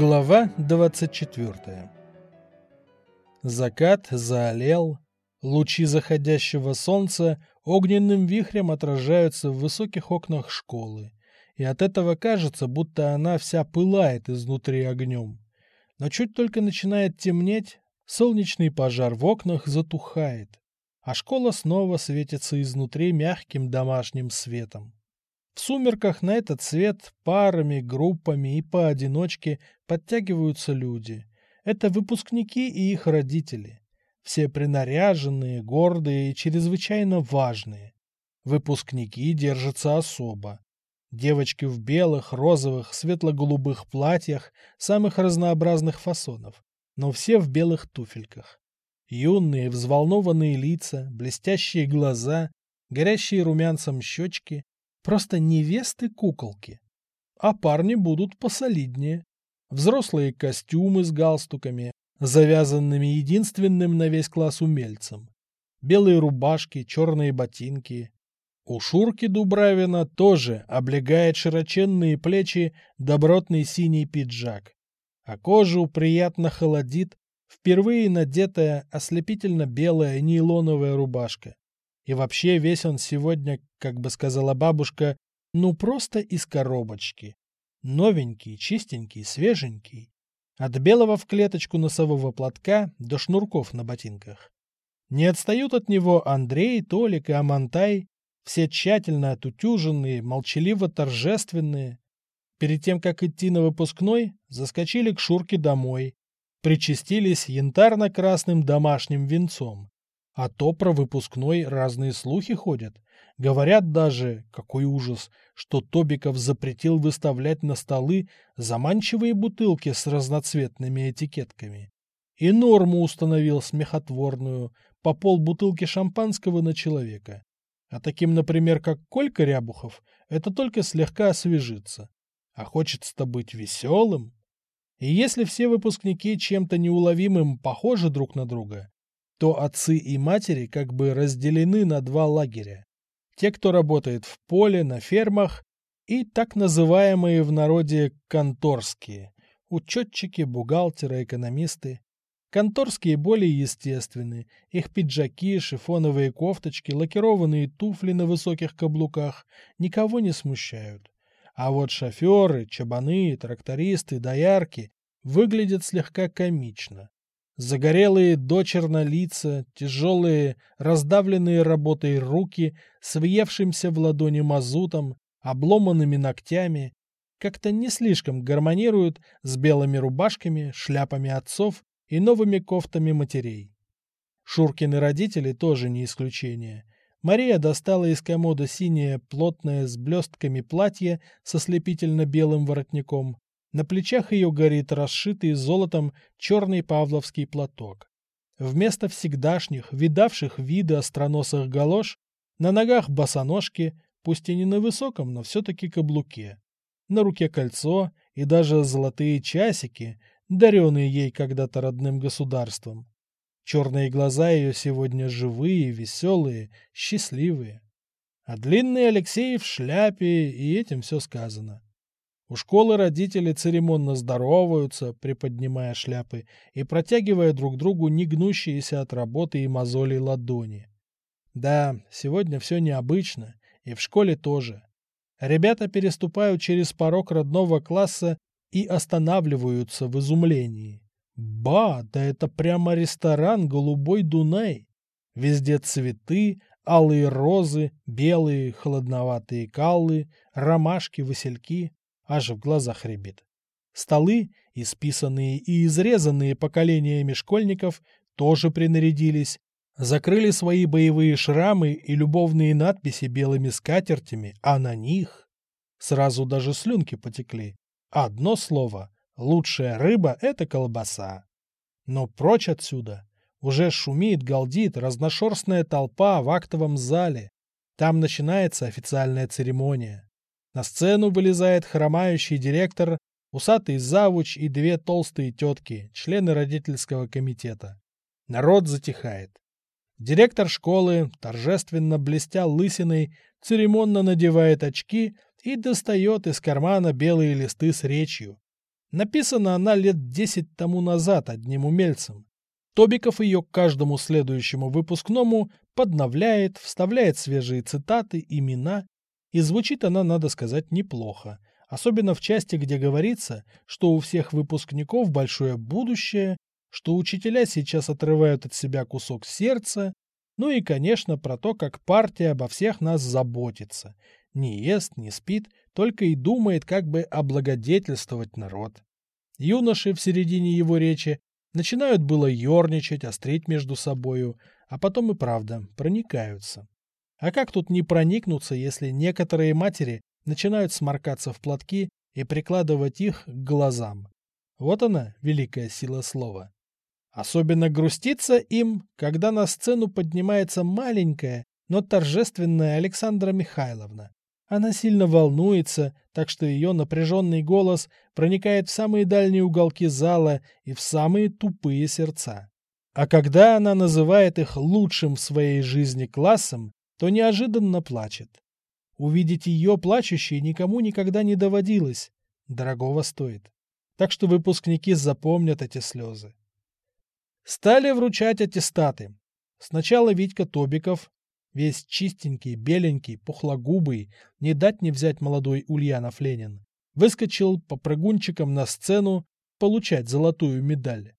Глава 24 Закат заолел, лучи заходящего солнца огненным вихрем отражаются в высоких окнах школы, и от этого кажется, будто она вся пылает изнутри огнем. Но чуть только начинает темнеть, солнечный пожар в окнах затухает, а школа снова светится изнутри мягким домашним светом. В сумерках на этот свет парами, группами и поодиночке подтягиваются люди. Это выпускники и их родители. Все принаряженные, гордые и чрезвычайно важные. Выпускники держатся особо. Девочки в белых, розовых, светло-голубых платьях самых разнообразных фасонов, но все в белых туфельках. Юные, взволнованные лица, блестящие глаза, горящие румянцем щечки, Просто невесты-куколки. А парни будут посолиднее. Взрослые костюмы с галстуками, завязанными единственным на весь класс умельцем. Белые рубашки, черные ботинки. У Шурки Дубравина тоже облегает широченные плечи добротный синий пиджак. А кожу приятно холодит впервые надетая ослепительно белая нейлоновая рубашка. И вообще весь он сегодня, как бы сказала бабушка, ну просто из коробочки. Новенький, чистенький, свеженький. От белого в клеточку носового платка до шнурков на ботинках. Не отстают от него Андрей, Толик и Амантай, все тщательно отутюженные, молчаливо торжественные. Перед тем, как идти на выпускной, заскочили к Шурке домой, причастились янтарно-красным домашним венцом. А то про выпускной разные слухи ходят. Говорят даже, какой ужас, что Тобиков запретил выставлять на столы заманчивые бутылки с разноцветными этикетками. И норму установил смехотворную, по полбутылки шампанского на человека. А таким, например, как Колька Рябухов, это только слегка освежиться. А хочется-то быть веселым. И если все выпускники чем-то неуловимым похожи друг на друга, то отцы и матери как бы разделены на два лагеря. Те, кто работает в поле, на фермах, и так называемые в народе конторские – учетчики, бухгалтеры, экономисты. Конторские более естественны, их пиджаки, шифоновые кофточки, лакированные туфли на высоких каблуках никого не смущают. А вот шоферы, чабаны, трактористы, доярки выглядят слегка комично. Загорелые дочерно лица, тяжелые, раздавленные работой руки с в ладони мазутом, обломанными ногтями, как-то не слишком гармонируют с белыми рубашками, шляпами отцов и новыми кофтами матерей. Шуркины родители тоже не исключение. Мария достала из комода синее, плотное, с блестками платье со слепительно-белым воротником, на плечах ее горит расшитый золотом черный павловский платок. Вместо всегдашних, видавших виды остроносых галош, на ногах босоножки, пусть и не на высоком, но все-таки каблуке. На руке кольцо и даже золотые часики, даренные ей когда-то родным государством. Черные глаза ее сегодня живые, веселые, счастливые. А длинный Алексей в шляпе, и этим все сказано. У школы родители церемонно здороваются, приподнимая шляпы и протягивая друг другу негнущиеся от работы и мозолей ладони. Да, сегодня все необычно, и в школе тоже. Ребята переступают через порог родного класса и останавливаются в изумлении. Ба, да это прямо ресторан «Голубой Дунай». Везде цветы, алые розы, белые холодноватые каллы, ромашки, васильки аж в глазах рябит. Столы, исписанные и изрезанные поколениями школьников, тоже принарядились, закрыли свои боевые шрамы и любовные надписи белыми скатертями, а на них сразу даже слюнки потекли. Одно слово — лучшая рыба — это колбаса. Но прочь отсюда. Уже шумит, галдит разношерстная толпа в актовом зале. Там начинается официальная церемония. На сцену вылезает хромающий директор, усатый завуч и две толстые тетки, члены родительского комитета. Народ затихает. Директор школы, торжественно блестя лысиной, церемонно надевает очки и достает из кармана белые листы с речью. Написана она лет десять тому назад одним умельцем. Тобиков ее к каждому следующему выпускному подновляет, вставляет свежие цитаты, имена, и звучит она, надо сказать, неплохо, особенно в части, где говорится, что у всех выпускников большое будущее, что учителя сейчас отрывают от себя кусок сердца, ну и, конечно, про то, как партия обо всех нас заботится, не ест, не спит, только и думает, как бы облагодетельствовать народ. Юноши в середине его речи начинают было ерничать, острить между собою, а потом и правда проникаются. А как тут не проникнуться, если некоторые матери начинают сморкаться в платки и прикладывать их к глазам? Вот она, великая сила слова. Особенно грустится им, когда на сцену поднимается маленькая, но торжественная Александра Михайловна, она сильно волнуется, так что ее напряженный голос проникает в самые дальние уголки зала и в самые тупые сердца. А когда она называет их лучшим в своей жизни классом, то неожиданно плачет. Увидеть ее плачущей никому никогда не доводилось. Дорогого стоит. Так что выпускники запомнят эти слезы. Стали вручать аттестаты. Сначала Витька Тобиков, Весь чистенький, беленький, пухлогубый, не дать не взять молодой Ульянов Ленин, выскочил по прыгунчикам на сцену получать золотую медаль.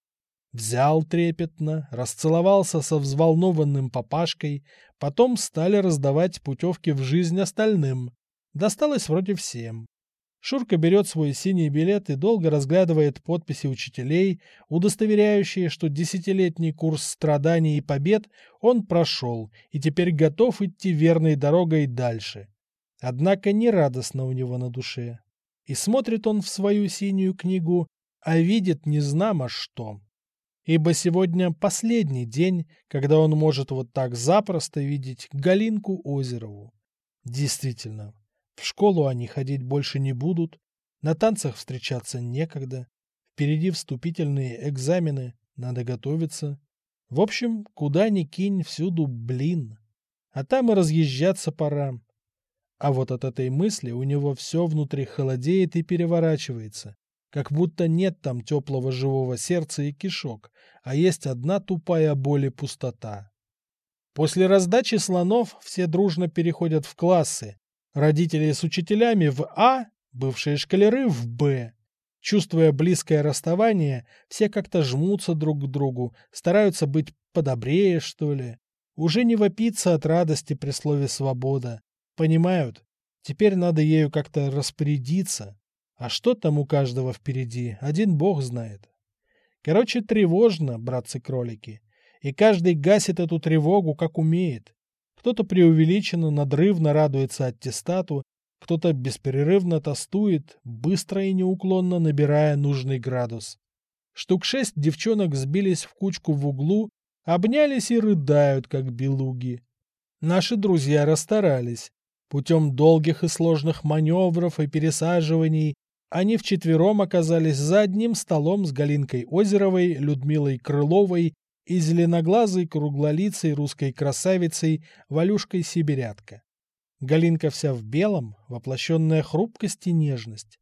Взял трепетно, расцеловался со взволнованным папашкой, потом стали раздавать путевки в жизнь остальным. Досталось вроде всем. Шурка берет свой синий билет и долго разглядывает подписи учителей, удостоверяющие, что десятилетний курс страданий и побед он прошел и теперь готов идти верной дорогой дальше. Однако не радостно у него на душе. И смотрит он в свою синюю книгу, а видит незнамо что. Ибо сегодня последний день, когда он может вот так запросто видеть Галинку Озерову. Действительно, в школу они ходить больше не будут, на танцах встречаться некогда, впереди вступительные экзамены, надо готовиться. В общем, куда ни кинь, всюду блин. А там и разъезжаться пора. А вот от этой мысли у него все внутри холодеет и переворачивается, как будто нет там теплого живого сердца и кишок, а есть одна тупая боль и пустота. После раздачи слонов все дружно переходят в классы, Родители с учителями в А, бывшие школяры в Б. Чувствуя близкое расставание, все как-то жмутся друг к другу, стараются быть подобрее, что ли. Уже не вопиться от радости при слове «свобода». Понимают, теперь надо ею как-то распорядиться. А что там у каждого впереди, один бог знает. Короче, тревожно, братцы-кролики. И каждый гасит эту тревогу, как умеет. Кто-то преувеличенно, надрывно радуется аттестату, кто-то бесперерывно тостует, быстро и неуклонно набирая нужный градус. Штук шесть девчонок сбились в кучку в углу, обнялись и рыдают, как белуги. Наши друзья расстарались. Путем долгих и сложных маневров и пересаживаний они вчетвером оказались за одним столом с Галинкой Озеровой, Людмилой Крыловой и зеленоглазой круглолицей русской красавицей Валюшкой Сибирятка. Галинка вся в белом, воплощенная хрупкость и нежность.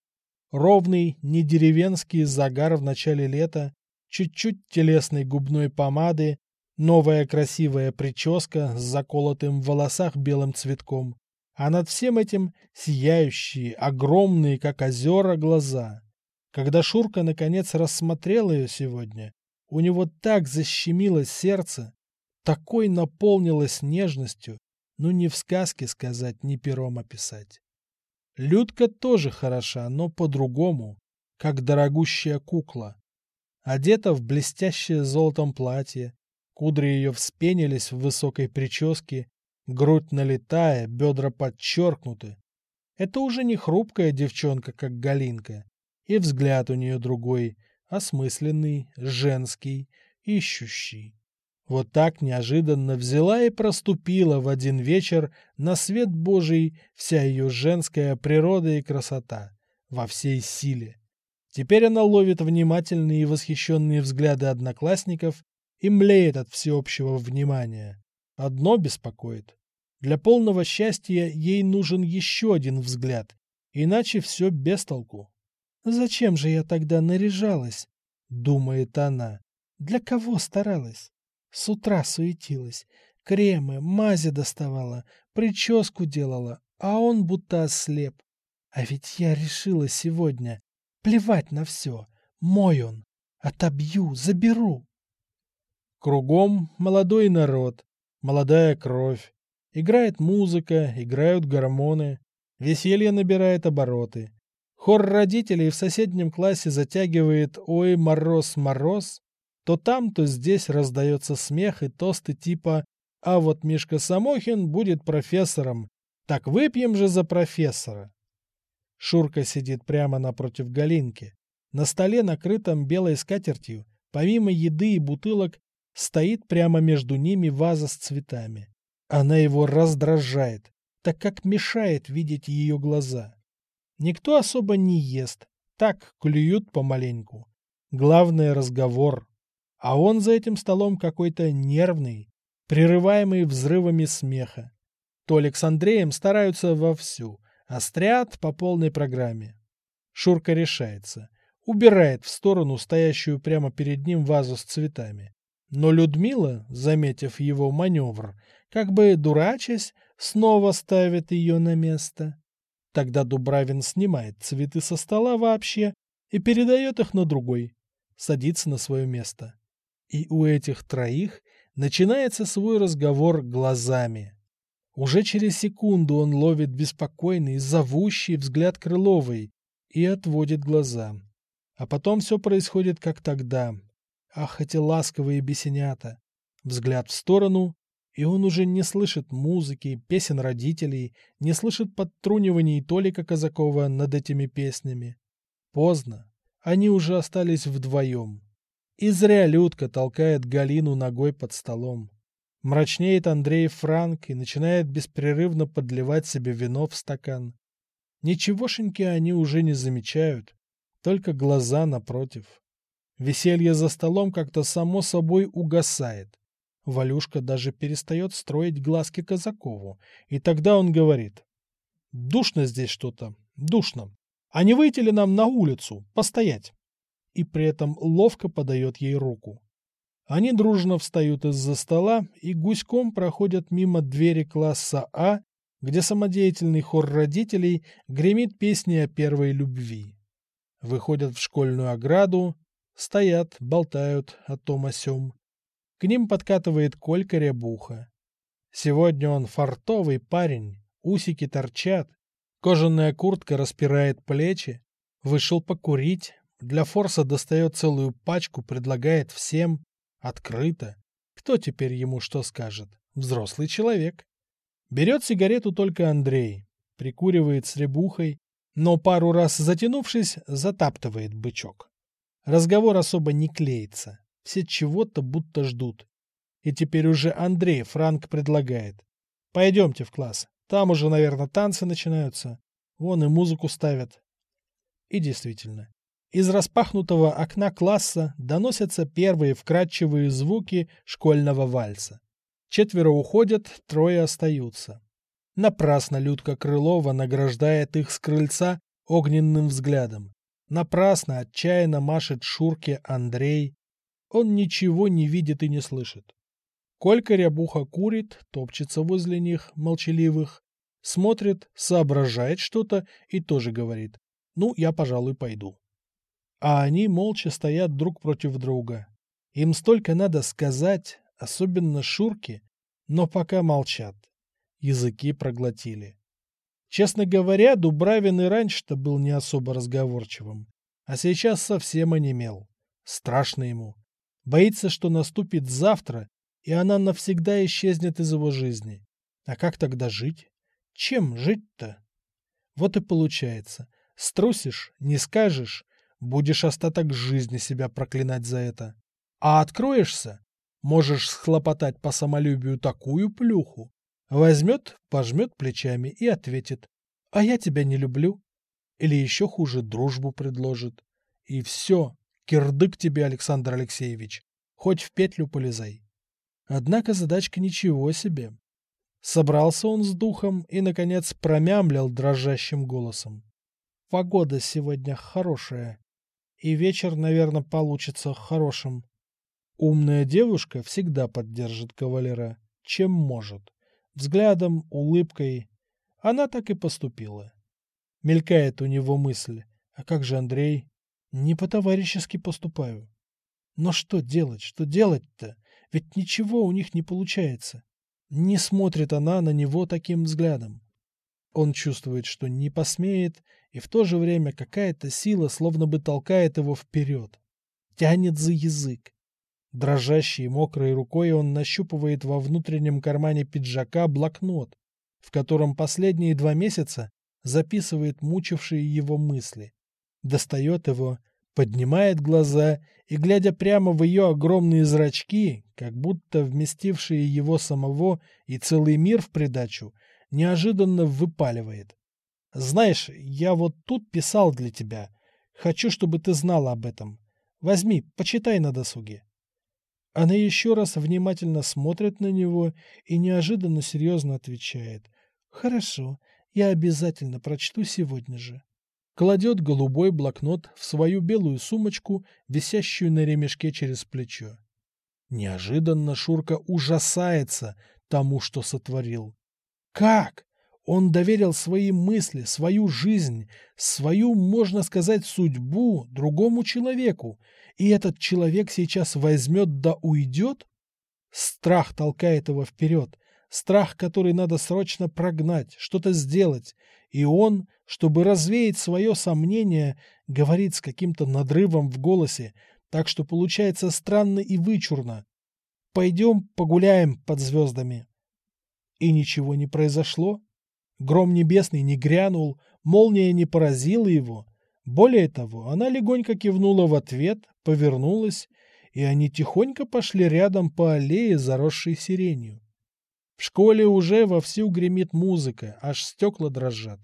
Ровный, не деревенский загар в начале лета, чуть-чуть телесной губной помады, новая красивая прическа с заколотым в волосах белым цветком, а над всем этим сияющие, огромные, как озера, глаза. Когда Шурка наконец рассмотрел ее сегодня, у него так защемило сердце, такой наполнилось нежностью, ну ни в сказке сказать, ни пером описать. Людка тоже хороша, но по-другому, как дорогущая кукла. Одета в блестящее золотом платье, кудри ее вспенились в высокой прическе, грудь налитая, бедра подчеркнуты. Это уже не хрупкая девчонка, как Галинка, и взгляд у нее другой — осмысленный, женский, ищущий. Вот так неожиданно взяла и проступила в один вечер на свет Божий вся ее женская природа и красота во всей силе. Теперь она ловит внимательные и восхищенные взгляды одноклассников и млеет от всеобщего внимания. Одно беспокоит. Для полного счастья ей нужен еще один взгляд, иначе все без толку. Зачем же я тогда наряжалась? Думает она. Для кого старалась? С утра суетилась. Кремы, мази доставала, прическу делала, а он будто ослеп. А ведь я решила сегодня. Плевать на все. Мой он. Отобью, заберу. Кругом молодой народ, молодая кровь. Играет музыка, играют гормоны. Веселье набирает обороты. Хор родителей в соседнем классе затягивает «Ой, мороз, мороз». То там, то здесь раздается смех и тосты типа «А вот Мишка Самохин будет профессором. Так выпьем же за профессора». Шурка сидит прямо напротив Галинки. На столе, накрытом белой скатертью, помимо еды и бутылок, стоит прямо между ними ваза с цветами. Она его раздражает, так как мешает видеть ее глаза. Никто особо не ест, так клюют помаленьку. Главное — разговор. А он за этим столом какой-то нервный, прерываемый взрывами смеха. Толик с Андреем стараются вовсю, острят по полной программе. Шурка решается, убирает в сторону стоящую прямо перед ним вазу с цветами. Но Людмила, заметив его маневр, как бы дурачась, снова ставит ее на место. Тогда Дубравин снимает цветы со стола вообще и передает их на другой, садится на свое место. И у этих троих начинается свой разговор глазами. Уже через секунду он ловит беспокойный, зовущий взгляд Крыловой и отводит глаза. А потом все происходит как тогда. Ах, эти ласковые бесенята! Взгляд в сторону, и он уже не слышит музыки, песен родителей, не слышит подтруниваний Толика Казакова над этими песнями. Поздно. Они уже остались вдвоем. И зря Людка толкает Галину ногой под столом. Мрачнеет Андрей Франк и начинает беспрерывно подливать себе вино в стакан. Ничегошеньки они уже не замечают, только глаза напротив. Веселье за столом как-то само собой угасает. Валюшка даже перестает строить глазки Казакову, и тогда он говорит. «Душно здесь что-то, душно. А не выйти ли нам на улицу, постоять?» И при этом ловко подает ей руку. Они дружно встают из-за стола и гуськом проходят мимо двери класса А, где самодеятельный хор родителей гремит песни о первой любви. Выходят в школьную ограду, стоят, болтают о том о сём. К ним подкатывает Колька Рябуха. Сегодня он фартовый парень, усики торчат, кожаная куртка распирает плечи, вышел покурить, для форса достает целую пачку, предлагает всем, открыто. Кто теперь ему что скажет? Взрослый человек. Берет сигарету только Андрей, прикуривает с рябухой, но пару раз затянувшись, затаптывает бычок. Разговор особо не клеится. Все чего-то будто ждут. И теперь уже Андрей Франк предлагает. Пойдемте в класс. Там уже, наверное, танцы начинаются. Вон и музыку ставят. И действительно, из распахнутого окна класса доносятся первые вкрадчивые звуки школьного вальса. Четверо уходят, трое остаются. Напрасно Людка Крылова награждает их с крыльца огненным взглядом. Напрасно отчаянно машет Шурке Андрей. Он ничего не видит и не слышит. Колька Рябуха курит, топчется возле них, молчаливых, смотрит, соображает что-то и тоже говорит «Ну, я, пожалуй, пойду». А они молча стоят друг против друга. Им столько надо сказать, особенно Шурке, но пока молчат. Языки проглотили. Честно говоря, Дубравин и раньше-то был не особо разговорчивым, а сейчас совсем онемел. Страшно ему. Боится, что наступит завтра, и она навсегда исчезнет из его жизни. А как тогда жить? Чем жить-то? Вот и получается. Струсишь, не скажешь, будешь остаток жизни себя проклинать за это. А откроешься, можешь схлопотать по самолюбию такую плюху. Возьмет, пожмет плечами и ответит. А я тебя не люблю. Или еще хуже, дружбу предложит. И все, Кирдык тебе, Александр Алексеевич. Хоть в петлю полезай. Однако задачка ничего себе. Собрался он с духом и, наконец, промямлил дрожащим голосом. погода сегодня хорошая. И вечер, наверное, получится хорошим. Умная девушка всегда поддержит кавалера, чем может. Взглядом, улыбкой. Она так и поступила. Мелькает у него мысль. А как же Андрей? Не по-товарищески поступаю. Но что делать, что делать-то? Ведь ничего у них не получается. Не смотрит она на него таким взглядом. Он чувствует, что не посмеет, и в то же время какая-то сила словно бы толкает его вперед. Тянет за язык. Дрожащей мокрой рукой он нащупывает во внутреннем кармане пиджака блокнот, в котором последние два месяца записывает мучившие его мысли. Достает его, поднимает глаза и, глядя прямо в ее огромные зрачки, как будто вместившие его самого и целый мир в придачу, неожиданно выпаливает. «Знаешь, я вот тут писал для тебя. Хочу, чтобы ты знала об этом. Возьми, почитай на досуге». Она еще раз внимательно смотрит на него и неожиданно серьезно отвечает. «Хорошо, я обязательно прочту сегодня же» кладет голубой блокнот в свою белую сумочку, висящую на ремешке через плечо. Неожиданно Шурка ужасается тому, что сотворил. Как? Он доверил свои мысли, свою жизнь, свою, можно сказать, судьбу другому человеку, и этот человек сейчас возьмет да уйдет? Страх толкает его вперед, страх, который надо срочно прогнать, что-то сделать, и он, чтобы развеять свое сомнение, говорит с каким-то надрывом в голосе, так что получается странно и вычурно. «Пойдем погуляем под звездами». И ничего не произошло. Гром небесный не грянул, молния не поразила его. Более того, она легонько кивнула в ответ, повернулась, и они тихонько пошли рядом по аллее, заросшей сиренью. В школе уже вовсю гремит музыка, аж стекла дрожат.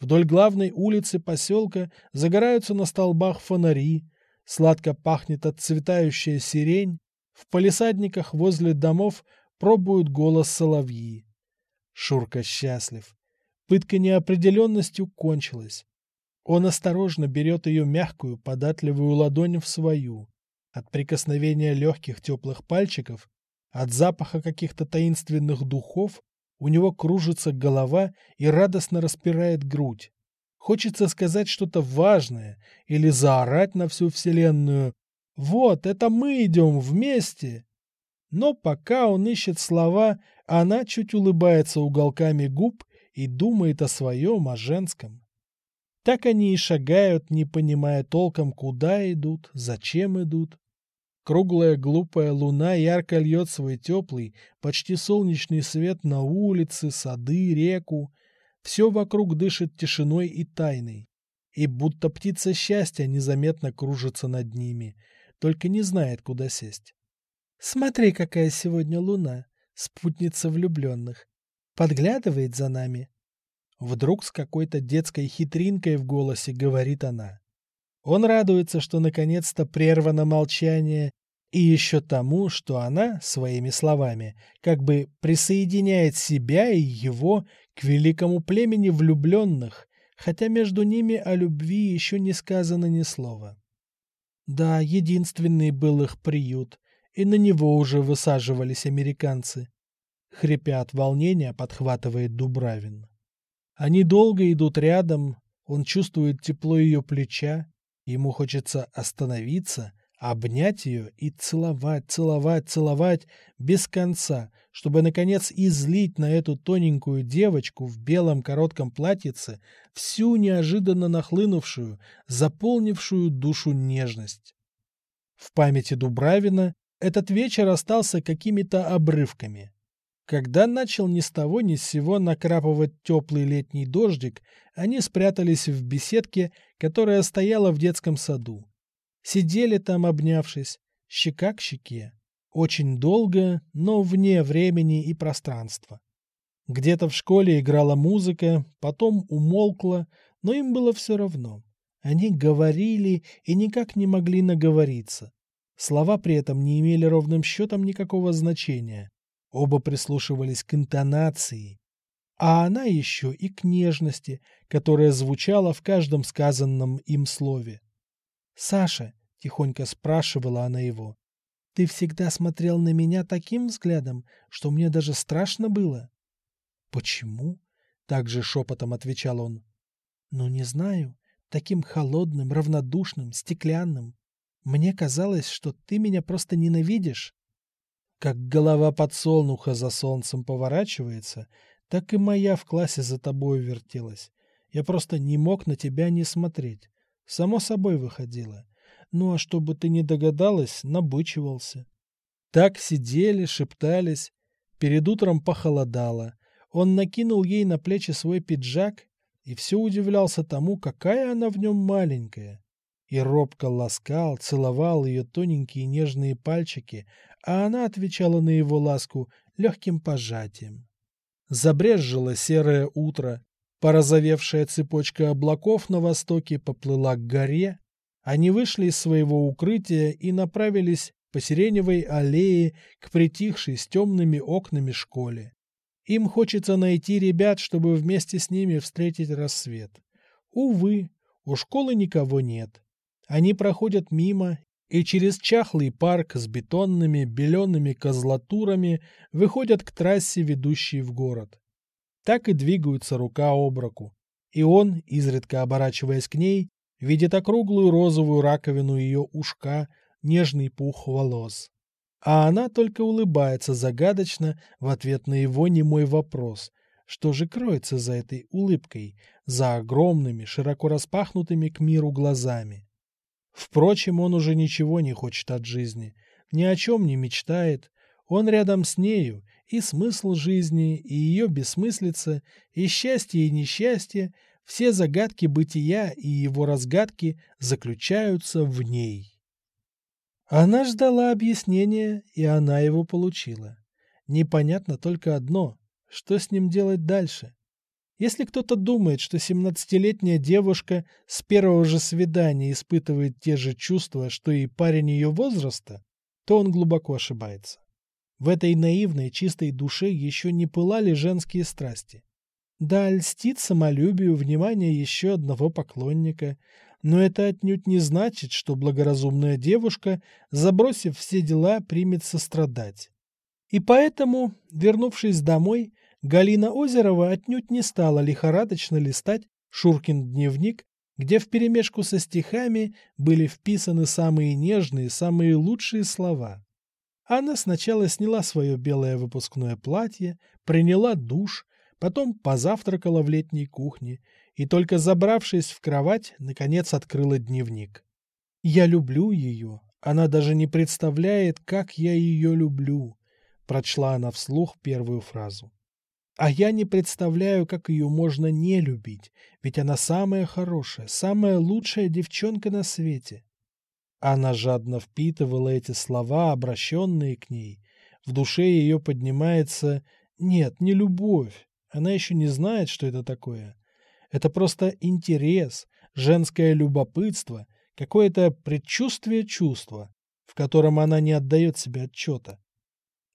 Вдоль главной улицы поселка загораются на столбах фонари, сладко пахнет отцветающая сирень, в палисадниках возле домов пробуют голос соловьи. Шурка счастлив. Пытка неопределенностью кончилась. Он осторожно берет ее мягкую, податливую ладонь в свою. От прикосновения легких теплых пальчиков, от запаха каких-то таинственных духов у него кружится голова и радостно распирает грудь. Хочется сказать что-то важное или заорать на всю вселенную. «Вот, это мы идем вместе!» Но пока он ищет слова, она чуть улыбается уголками губ и думает о своем, о женском. Так они и шагают, не понимая толком, куда идут, зачем идут. Круглая глупая луна ярко льет свой теплый, почти солнечный свет на улицы, сады, реку. Все вокруг дышит тишиной и тайной. И будто птица счастья незаметно кружится над ними, только не знает, куда сесть. «Смотри, какая сегодня луна, спутница влюбленных. Подглядывает за нами». Вдруг с какой-то детской хитринкой в голосе говорит она. Он радуется, что наконец-то прервано молчание, и еще тому, что она своими словами как бы присоединяет себя и его к великому племени влюбленных, хотя между ними о любви еще не сказано ни слова. Да, единственный был их приют, и на него уже высаживались американцы. Хрипя от волнения, подхватывает Дубравин. Они долго идут рядом, он чувствует тепло ее плеча, ему хочется остановиться, обнять ее и целовать, целовать, целовать без конца, чтобы, наконец, излить на эту тоненькую девочку в белом коротком платьице всю неожиданно нахлынувшую, заполнившую душу нежность. В памяти Дубравина этот вечер остался какими-то обрывками. Когда начал ни с того ни с сего накрапывать теплый летний дождик, они спрятались в беседке, которая стояла в детском саду. Сидели там, обнявшись, щека к щеке. Очень долго, но вне времени и пространства. Где-то в школе играла музыка, потом умолкла, но им было все равно. Они говорили и никак не могли наговориться. Слова при этом не имели ровным счетом никакого значения. Оба прислушивались к интонации. а она еще и к нежности, которая звучала в каждом сказанном им слове. «Саша», — тихонько спрашивала она его, — «ты всегда смотрел на меня таким взглядом, что мне даже страшно было?» «Почему?» — также шепотом отвечал он. «Ну, не знаю. Таким холодным, равнодушным, стеклянным. Мне казалось, что ты меня просто ненавидишь». Как голова подсолнуха за солнцем поворачивается, так и моя в классе за тобой вертелась. Я просто не мог на тебя не смотреть. Само собой выходило. Ну а чтобы ты не догадалась, набычивался. Так сидели, шептались. Перед утром похолодало. Он накинул ей на плечи свой пиджак и все удивлялся тому, какая она в нем маленькая. И робко ласкал, целовал ее тоненькие нежные пальчики, а она отвечала на его ласку легким пожатием. Забрезжило серое утро, порозовевшая цепочка облаков на востоке поплыла к горе, они вышли из своего укрытия и направились по сиреневой аллее к притихшей с темными окнами школе. Им хочется найти ребят, чтобы вместе с ними встретить рассвет. Увы, у школы никого нет. Они проходят мимо и через чахлый парк с бетонными белеными козлатурами выходят к трассе, ведущей в город. Так и двигаются рука об руку. И он, изредка оборачиваясь к ней, видит округлую розовую раковину ее ушка, нежный пух волос. А она только улыбается загадочно в ответ на его немой вопрос. Что же кроется за этой улыбкой, за огромными, широко распахнутыми к миру глазами? Впрочем, он уже ничего не хочет от жизни, ни о чем не мечтает. Он рядом с нею, и смысл жизни, и ее бессмыслица, и счастье, и несчастье, все загадки бытия и его разгадки заключаются в ней. Она ждала объяснения, и она его получила. Непонятно только одно, что с ним делать дальше. Если кто-то думает, что 17-летняя девушка с первого же свидания испытывает те же чувства, что и парень ее возраста, то он глубоко ошибается. В этой наивной, чистой душе еще не пылали женские страсти. Да, льстит самолюбию внимание еще одного поклонника, но это отнюдь не значит, что благоразумная девушка, забросив все дела, примется страдать. И поэтому, вернувшись домой, Галина Озерова отнюдь не стала лихорадочно листать Шуркин дневник, где вперемешку со стихами были вписаны самые нежные, самые лучшие слова. Она сначала сняла свое белое выпускное платье, приняла душ, потом позавтракала в летней кухне и только забравшись в кровать, наконец открыла дневник. «Я люблю ее. Она даже не представляет, как я ее люблю», — прочла она вслух первую фразу. А я не представляю, как ее можно не любить, ведь она самая хорошая, самая лучшая девчонка на свете. Она жадно впитывала эти слова, обращенные к ней. В душе ее поднимается... Нет, не любовь. Она еще не знает, что это такое. Это просто интерес, женское любопытство, какое-то предчувствие чувства, в котором она не отдает себе отчета.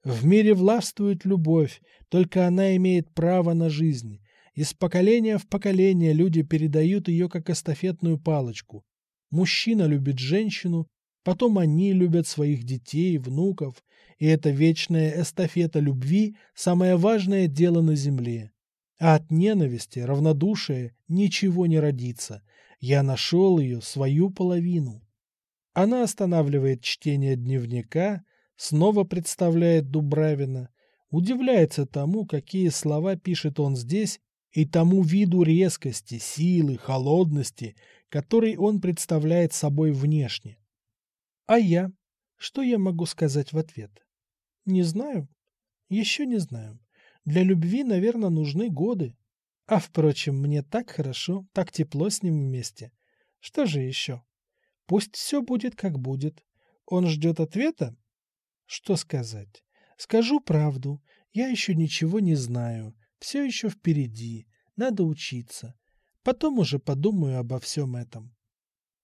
В мире властвует любовь, только она имеет право на жизнь. Из поколения в поколение люди передают ее как эстафетную палочку. Мужчина любит женщину, потом они любят своих детей, внуков, и эта вечная эстафета любви – самое важное дело на земле. А от ненависти, равнодушия ничего не родится. Я нашел ее, свою половину. Она останавливает чтение дневника, снова представляет Дубравина, удивляется тому, какие слова пишет он здесь, и тому виду резкости, силы, холодности, который он представляет собой внешне. А я? Что я могу сказать в ответ? Не знаю. Еще не знаю. Для любви, наверное, нужны годы. А, впрочем, мне так хорошо, так тепло с ним вместе. Что же еще? Пусть все будет, как будет. Он ждет ответа, что сказать? Скажу правду. Я еще ничего не знаю. Все еще впереди. Надо учиться. Потом уже подумаю обо всем этом.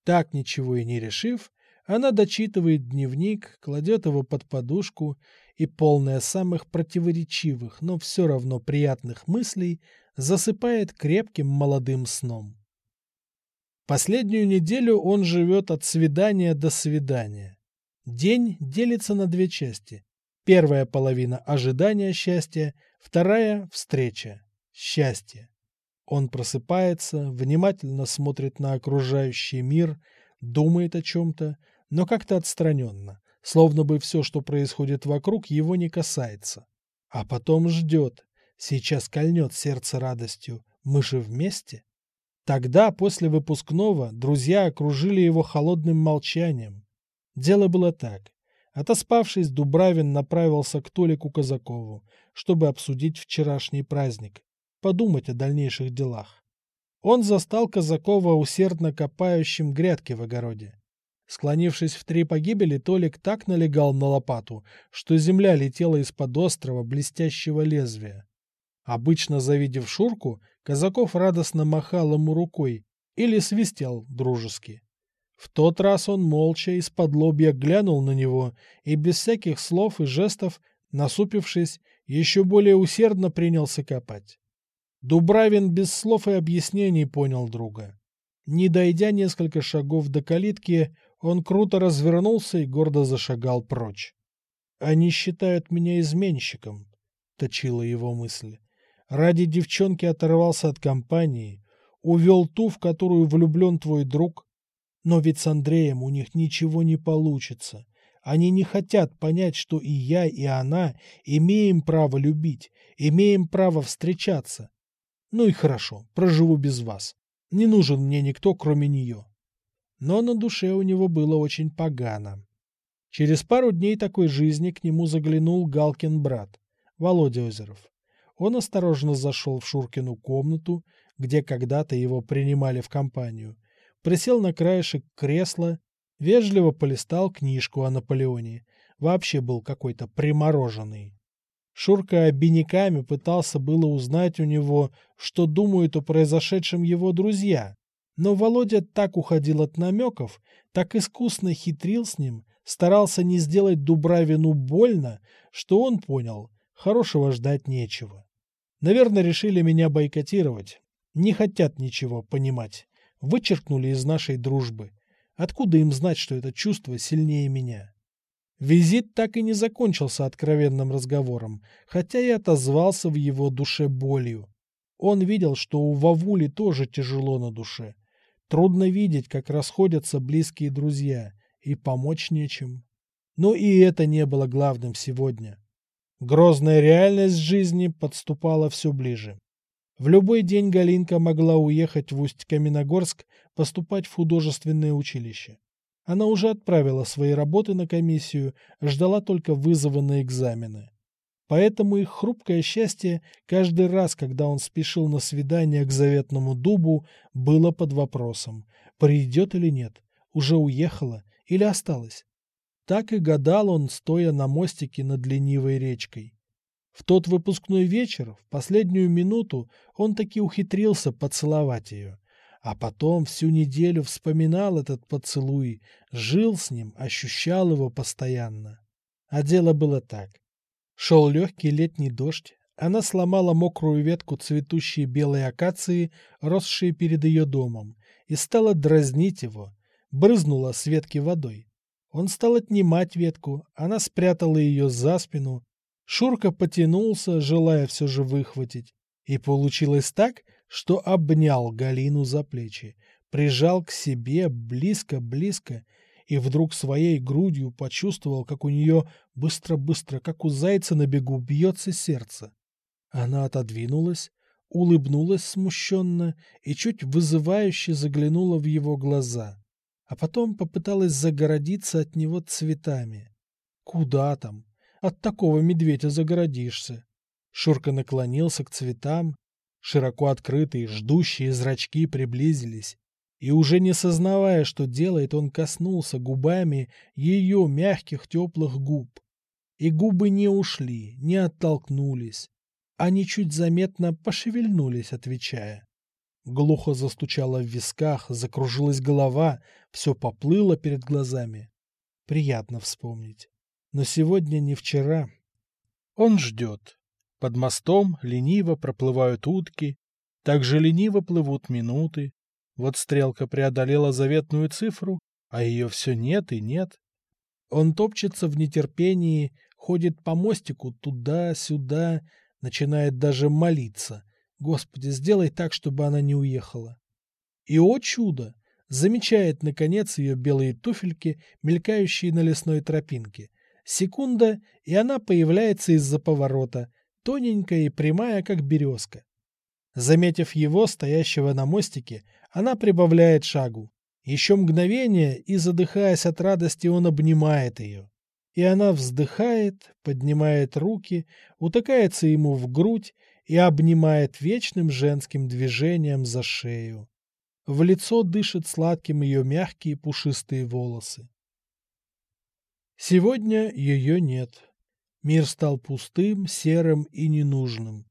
Так ничего и не решив, она дочитывает дневник, кладет его под подушку и полная самых противоречивых, но все равно приятных мыслей, засыпает крепким молодым сном. Последнюю неделю он живет от свидания до свидания. День делится на две части. Первая половина – ожидания счастья, вторая – встреча. Счастье. Он просыпается, внимательно смотрит на окружающий мир, думает о чем-то, но как-то отстраненно, словно бы все, что происходит вокруг, его не касается. А потом ждет. Сейчас кольнет сердце радостью. Мы же вместе? Тогда, после выпускного, друзья окружили его холодным молчанием. Дело было так. Отоспавшись, Дубравин направился к Толику Казакову, чтобы обсудить вчерашний праздник, подумать о дальнейших делах. Он застал Казакова усердно копающим грядки в огороде. Склонившись в три погибели, Толик так налегал на лопату, что земля летела из-под острого блестящего лезвия. Обычно, завидев Шурку, Казаков радостно махал ему рукой или свистел дружески. В тот раз он молча из-под лобья глянул на него и без всяких слов и жестов, насупившись, еще более усердно принялся копать. Дубравин без слов и объяснений понял друга. Не дойдя несколько шагов до калитки, он круто развернулся и гордо зашагал прочь. «Они считают меня изменщиком», — точила его мысль. «Ради девчонки оторвался от компании, увел ту, в которую влюблен твой друг, но ведь с Андреем у них ничего не получится. Они не хотят понять, что и я, и она имеем право любить, имеем право встречаться. Ну и хорошо, проживу без вас. Не нужен мне никто, кроме нее. Но на душе у него было очень погано. Через пару дней такой жизни к нему заглянул Галкин брат, Володя Озеров. Он осторожно зашел в Шуркину комнату, где когда-то его принимали в компанию, присел на краешек кресла, вежливо полистал книжку о Наполеоне. Вообще был какой-то примороженный. Шурка обиняками пытался было узнать у него, что думают о произошедшем его друзья. Но Володя так уходил от намеков, так искусно хитрил с ним, старался не сделать Дубравину больно, что он понял, хорошего ждать нечего. Наверное, решили меня бойкотировать. Не хотят ничего понимать вычеркнули из нашей дружбы. Откуда им знать, что это чувство сильнее меня? Визит так и не закончился откровенным разговором, хотя и отозвался в его душе болью. Он видел, что у Вавули тоже тяжело на душе. Трудно видеть, как расходятся близкие друзья, и помочь нечем. Но и это не было главным сегодня. Грозная реальность жизни подступала все ближе. В любой день Галинка могла уехать в Усть-Каменогорск поступать в художественное училище. Она уже отправила свои работы на комиссию, ждала только вызова на экзамены. Поэтому их хрупкое счастье каждый раз, когда он спешил на свидание к заветному дубу, было под вопросом, придет или нет, уже уехала или осталась. Так и гадал он, стоя на мостике над ленивой речкой. В тот выпускной вечер, в последнюю минуту, он таки ухитрился поцеловать ее. А потом всю неделю вспоминал этот поцелуй, жил с ним, ощущал его постоянно. А дело было так. Шел легкий летний дождь, она сломала мокрую ветку цветущей белой акации, росшей перед ее домом, и стала дразнить его, брызнула с ветки водой. Он стал отнимать ветку, она спрятала ее за спину, Шурка потянулся, желая все же выхватить. И получилось так, что обнял Галину за плечи, прижал к себе близко-близко и вдруг своей грудью почувствовал, как у нее быстро-быстро, как у зайца на бегу, бьется сердце. Она отодвинулась, улыбнулась смущенно и чуть вызывающе заглянула в его глаза, а потом попыталась загородиться от него цветами. Куда там? От такого медведя загородишься. Шурка наклонился к цветам. Широко открытые, ждущие зрачки приблизились. И уже не сознавая, что делает, он коснулся губами ее мягких теплых губ. И губы не ушли, не оттолкнулись. Они чуть заметно пошевельнулись, отвечая. Глухо застучало в висках, закружилась голова, все поплыло перед глазами. Приятно вспомнить. Но сегодня не вчера, Он ждет. Под мостом лениво проплывают утки, так же лениво плывут минуты. Вот стрелка преодолела заветную цифру, а ее все нет и нет. Он топчется в нетерпении, ходит по мостику туда-сюда, начинает даже молиться. Господи, сделай так, чтобы она не уехала. И, о чудо, замечает, наконец, ее белые туфельки, мелькающие на лесной тропинке. Секунда, и она появляется из-за поворота, тоненькая и прямая, как березка. Заметив его, стоящего на мостике, она прибавляет шагу. Еще мгновение, и, задыхаясь от радости, он обнимает ее. И она вздыхает, поднимает руки, утыкается ему в грудь и обнимает вечным женским движением за шею. В лицо дышит сладким ее мягкие пушистые волосы. Сегодня ее нет. Мир стал пустым, серым и ненужным.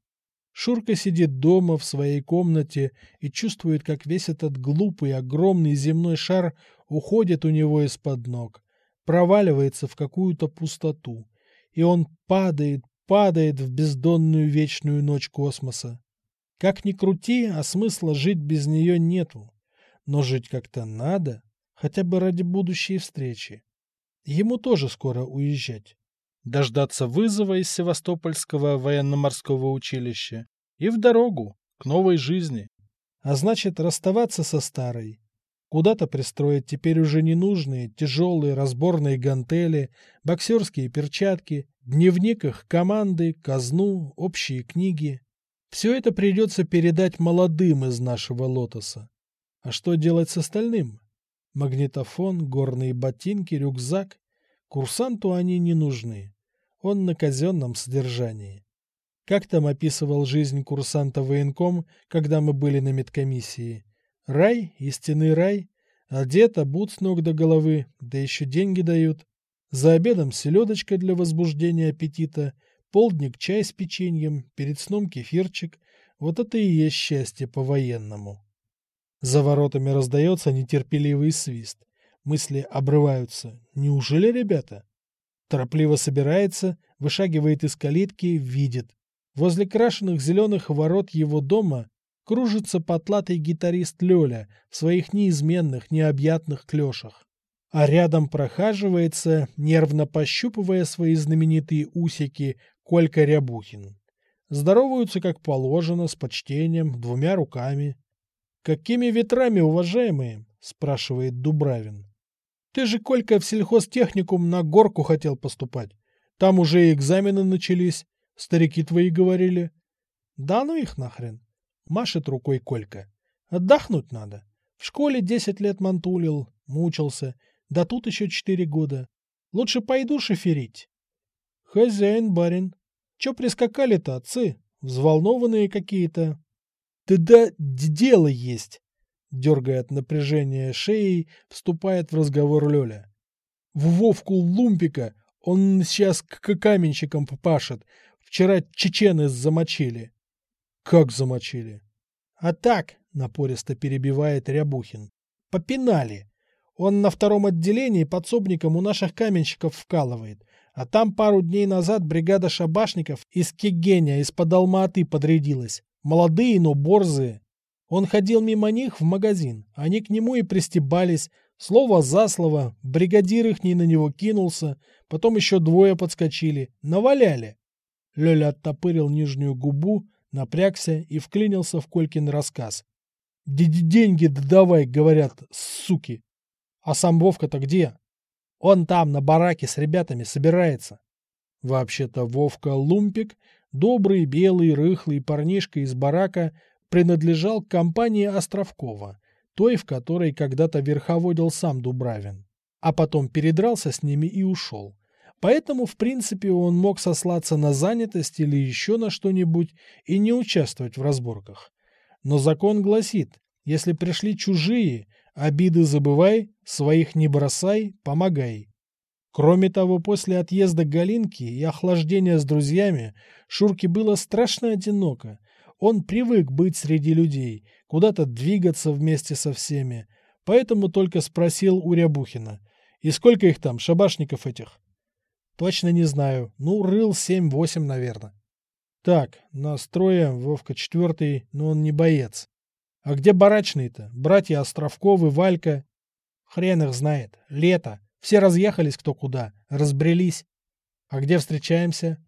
Шурка сидит дома в своей комнате и чувствует, как весь этот глупый, огромный земной шар уходит у него из-под ног, проваливается в какую-то пустоту, и он падает, падает в бездонную вечную ночь космоса. Как ни крути, а смысла жить без нее нету. Но жить как-то надо, хотя бы ради будущей встречи. Ему тоже скоро уезжать дождаться вызова из Севастопольского военно-морского училища и в дорогу, к новой жизни. А значит, расставаться со старой. Куда-то пристроить теперь уже ненужные, тяжелые разборные гантели, боксерские перчатки, дневник их команды, казну, общие книги. Все это придется передать молодым из нашего лотоса. А что делать с остальным? Магнитофон, горные ботинки, рюкзак. Курсанту они не нужны он на казенном содержании. Как там описывал жизнь курсанта военком, когда мы были на медкомиссии? Рай, истинный рай, одет, обут с ног до головы, да еще деньги дают. За обедом селедочка для возбуждения аппетита, полдник чай с печеньем, перед сном кефирчик. Вот это и есть счастье по-военному. За воротами раздается нетерпеливый свист. Мысли обрываются. Неужели, ребята? Торопливо собирается, вышагивает из калитки, видит. Возле крашеных зеленых ворот его дома кружится потлатый гитарист Лёля в своих неизменных, необъятных клёшах. А рядом прохаживается, нервно пощупывая свои знаменитые усики, Колька Рябухин. Здороваются, как положено, с почтением, двумя руками. «Какими ветрами, уважаемые?» – спрашивает Дубравин. Ты же, Колька, в сельхозтехникум на горку хотел поступать. Там уже и экзамены начались, старики твои говорили. Да ну их нахрен. Машет рукой Колька. Отдохнуть надо. В школе десять лет мантулил, мучился. Да тут еще четыре года. Лучше пойду шоферить. Хозяин, барин. Че прискакали-то, отцы? Взволнованные какие-то. Ты да дело есть. Дергая от напряжения шеей, вступает в разговор Лёля. В Вовку Лумпика он сейчас к каменщикам попашет. Вчера чечены замочили. Как замочили? А так, напористо перебивает Рябухин. Попинали. Он на втором отделении подсобником у наших каменщиков вкалывает. А там пару дней назад бригада шабашников из Кигеня из-под Алматы подрядилась. Молодые, но борзые. Он ходил мимо них в магазин, они к нему и пристебались, слово за слово, бригадир их не на него кинулся, потом еще двое подскочили, наваляли. Лёля оттопырил нижнюю губу, напрягся и вклинился в Колькин рассказ. «Деньги давай», — говорят, суки. А сам Вовка-то где? Он там, на бараке, с ребятами собирается. Вообще-то Вовка Лумпик, добрый, белый, рыхлый парнишка из барака, принадлежал к компании Островкова, той, в которой когда-то верховодил сам Дубравин, а потом передрался с ними и ушел. Поэтому, в принципе, он мог сослаться на занятость или еще на что-нибудь и не участвовать в разборках. Но закон гласит, если пришли чужие, обиды забывай, своих не бросай, помогай. Кроме того, после отъезда Галинки и охлаждения с друзьями Шурке было страшно одиноко, он привык быть среди людей, куда-то двигаться вместе со всеми, поэтому только спросил у Рябухина, и сколько их там, шабашников этих? Точно не знаю. Ну, рыл семь-восемь, наверное. Так, настроим, Вовка четвертый, но он не боец. А где барачные-то? Братья Островковы, Валька? Хрен их знает. Лето. Все разъехались кто куда. Разбрелись. А где встречаемся?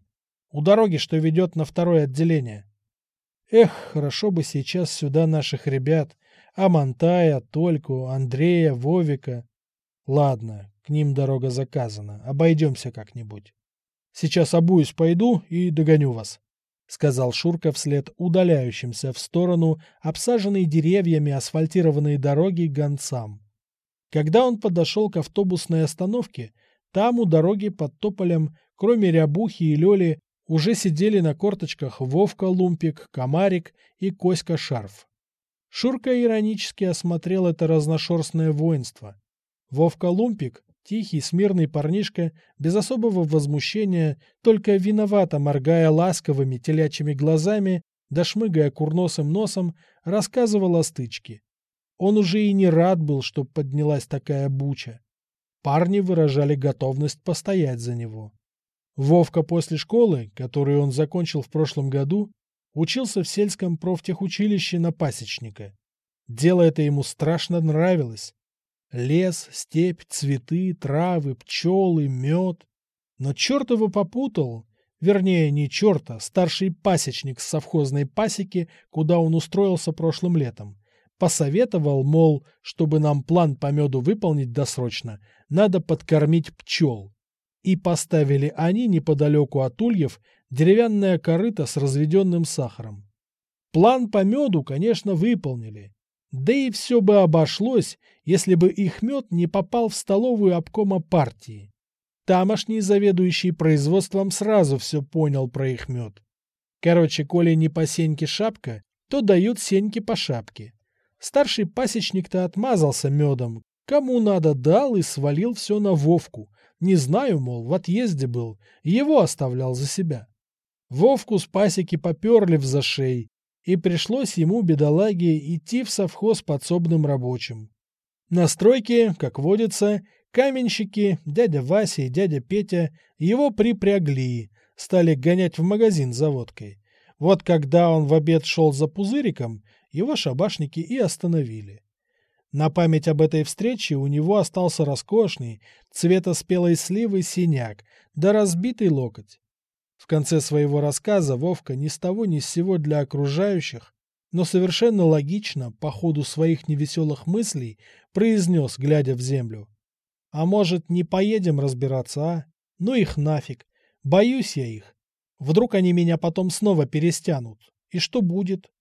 У дороги, что ведет на второе отделение. Эх, хорошо бы сейчас сюда наших ребят. Амантая, Тольку, Андрея, Вовика. Ладно, к ним дорога заказана. Обойдемся как-нибудь. Сейчас обуюсь пойду и догоню вас сказал Шурка вслед удаляющимся в сторону обсаженной деревьями асфальтированной дороги гонцам. Когда он подошел к автобусной остановке, там у дороги под тополем, кроме Рябухи и Лёли, уже сидели на корточках Вовка Лумпик, Комарик и Коська Шарф. Шурка иронически осмотрел это разношерстное воинство. Вовка Лумпик Тихий, смирный парнишка, без особого возмущения, только виновато моргая ласковыми телячьими глазами, да шмыгая курносым носом, рассказывал о стычке. Он уже и не рад был, что поднялась такая буча. Парни выражали готовность постоять за него. Вовка после школы, которую он закончил в прошлом году, учился в сельском профтехучилище на пасечника. Дело это ему страшно нравилось. Лес, степь, цветы, травы, пчелы, мед. Но черт его попутал, вернее, не черта, старший пасечник с совхозной пасеки, куда он устроился прошлым летом. Посоветовал, мол, чтобы нам план по меду выполнить досрочно, надо подкормить пчел. И поставили они неподалеку от ульев деревянное корыто с разведенным сахаром. План по меду, конечно, выполнили. Да и все бы обошлось, если бы их мед не попал в столовую обкома партии. Тамошний заведующий производством сразу все понял про их мед. Короче, коли не по сеньке шапка, то дают сеньке по шапке. Старший пасечник-то отмазался медом. Кому надо дал и свалил все на Вовку. Не знаю, мол, в отъезде был. Его оставлял за себя. Вовку с пасеки поперли в зашей, и пришлось ему, бедолаге, идти в совхоз подсобным рабочим. На стройке, как водится, каменщики, дядя Вася и дядя Петя его припрягли, стали гонять в магазин за водкой. Вот когда он в обед шел за пузыриком, его шабашники и остановили. На память об этой встрече у него остался роскошный, цвета спелой сливы синяк, да разбитый локоть. В конце своего рассказа Вовка ни с того ни с сего для окружающих, но совершенно логично, по ходу своих невеселых мыслей, произнес, глядя в землю. «А может, не поедем разбираться, а? Ну их нафиг. Боюсь я их. Вдруг они меня потом снова перестянут. И что будет?»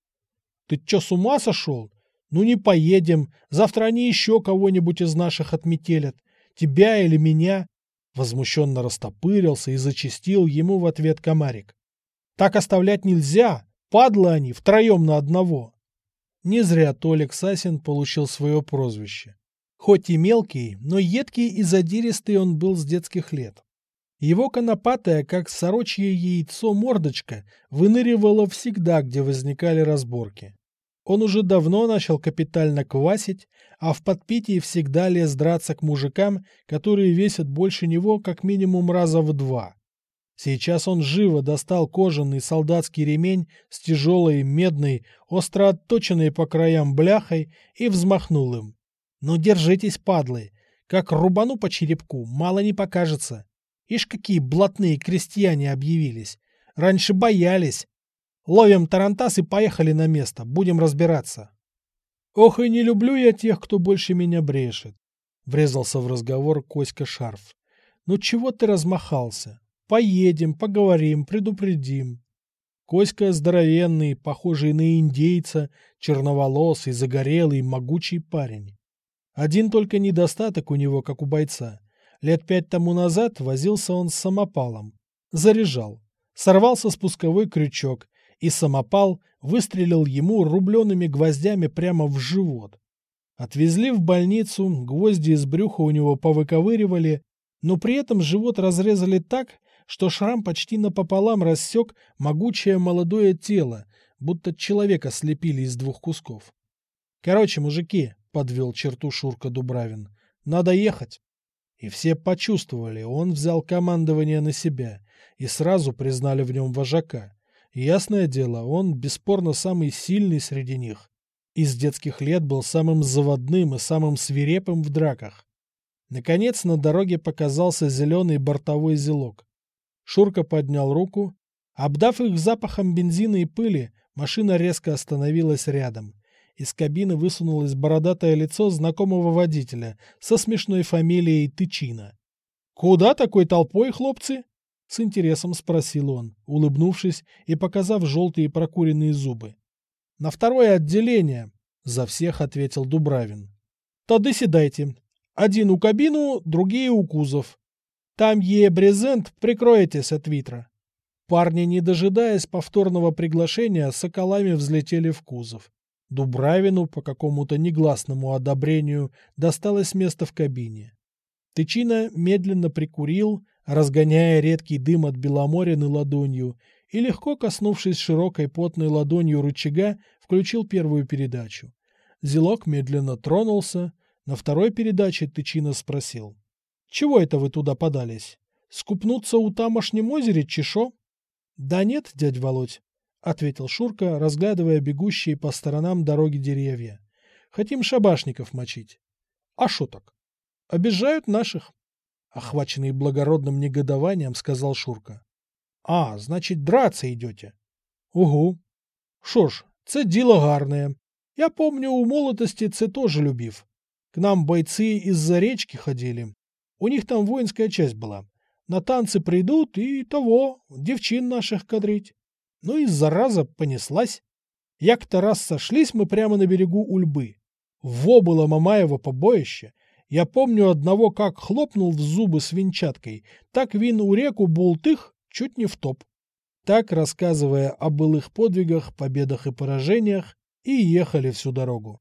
«Ты чё, с ума сошел? Ну не поедем. Завтра они еще кого-нибудь из наших отметелят. Тебя или меня. Возмущенно растопырился и зачистил ему в ответ комарик. «Так оставлять нельзя! Падлы они, втроем на одного!» Не зря Толик Сасин получил свое прозвище. Хоть и мелкий, но едкий и задиристый он был с детских лет. Его конопатая, как сорочье яйцо мордочка, выныривала всегда, где возникали разборки. Он уже давно начал капитально квасить, а в подпитии всегда лез драться к мужикам, которые весят больше него как минимум раза в два. Сейчас он живо достал кожаный солдатский ремень с тяжелой, медной, остро отточенной по краям бляхой и взмахнул им. «Ну, держитесь, падлы! Как рубану по черепку, мало не покажется. Ишь, какие блатные крестьяне объявились! Раньше боялись, Ловим тарантас и поехали на место. Будем разбираться. Ох, и не люблю я тех, кто больше меня брешет. Врезался в разговор Коська Шарф. Ну чего ты размахался? Поедем, поговорим, предупредим. Коська здоровенный, похожий на индейца, черноволосый, загорелый, могучий парень. Один только недостаток у него, как у бойца. Лет пять тому назад возился он с самопалом. Заряжал. Сорвался спусковой крючок, и самопал выстрелил ему рубленными гвоздями прямо в живот. Отвезли в больницу, гвозди из брюха у него повыковыривали, но при этом живот разрезали так, что шрам почти напополам рассек могучее молодое тело, будто человека слепили из двух кусков. «Короче, мужики», — подвел черту Шурка Дубравин, — «надо ехать». И все почувствовали, он взял командование на себя и сразу признали в нем вожака. Ясное дело, он бесспорно самый сильный среди них. И с детских лет был самым заводным и самым свирепым в драках. Наконец на дороге показался зеленый бортовой зелок. Шурка поднял руку. Обдав их запахом бензина и пыли, машина резко остановилась рядом. Из кабины высунулось бородатое лицо знакомого водителя со смешной фамилией Тычина. «Куда такой толпой, хлопцы?» — с интересом спросил он, улыбнувшись и показав желтые прокуренные зубы. «На второе отделение», — за всех ответил Дубравин. «Тады седайте. Один у кабину, другие у кузов. Там е брезент, прикроетесь от витра». Парни, не дожидаясь повторного приглашения, соколами взлетели в кузов. Дубравину по какому-то негласному одобрению досталось место в кабине. Тычина медленно прикурил, разгоняя редкий дым от Беломорины ладонью, и, легко коснувшись широкой потной ладонью рычага, включил первую передачу. Зелок медленно тронулся. На второй передаче Тычина спросил. «Чего это вы туда подались? Скупнуться у тамошнем озере Чешо?» «Да нет, дядь Володь, — ответил Шурка, разглядывая бегущие по сторонам дороги деревья. — Хотим шабашников мочить. — А шо так? — Обижают наших. Охваченный благородным негодованием, сказал Шурка. — А, значит, драться идете? — Угу. — Шо ж, це діло гарне. Я помню, у молодости це тоже любив. К нам бойцы из-за речки ходили. У них там воинская часть была. На танцы придут и того, девчин наших кадрить. Ну и зараза понеслась. Як-то раз сошлись мы прямо на берегу Ульбы. Во было Мамаево побоище. Я помню одного, как хлопнул в зубы свинчаткой, так вин у реку бултых чуть не в топ. Так, рассказывая о былых подвигах, победах и поражениях, и ехали всю дорогу.